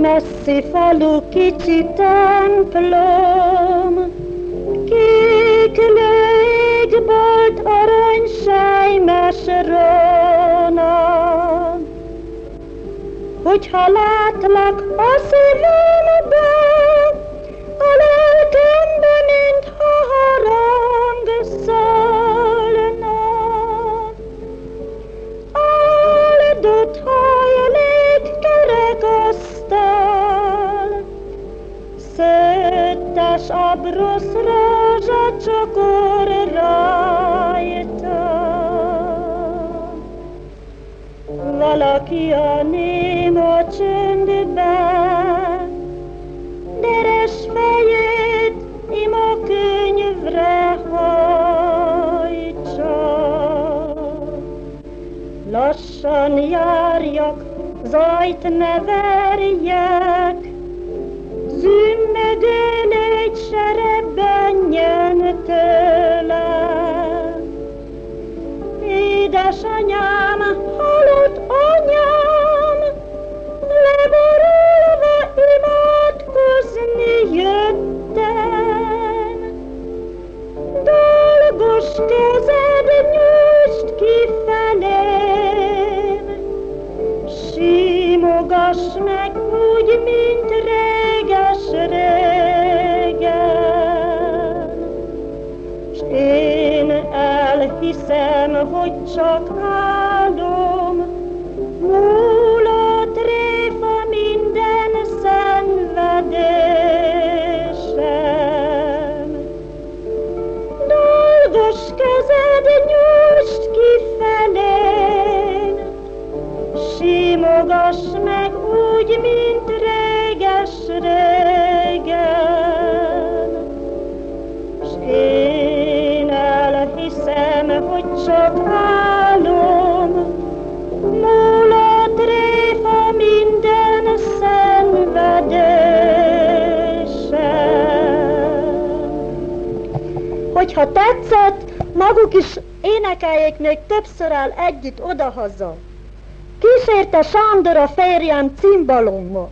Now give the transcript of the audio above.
Messzi falu kicsi templom, kék légbolt arany sejmes róna. Hogyha látlak a szívembe, abrosz rózsa csokor rajta. Valaki a néma csöndben, deres fejét ima könyvre hajtsa. Lassan járjak, zajt ne verjek, Dolgos kezed nyújtsd ki felém, simogass meg úgy, mint réges régen. S én elhiszem, hogy csak álom, Dolgos kezed nyújtsd ki felén, simogass meg úgy, mint réges régen. S én elhiszem, hogy csak álom, múlott tréfa minden szenvedésem. Hogyha tetszett, maguk is énekeljék még többször el együtt odahaza. Kísérte Sándor a férjem cimbalommal.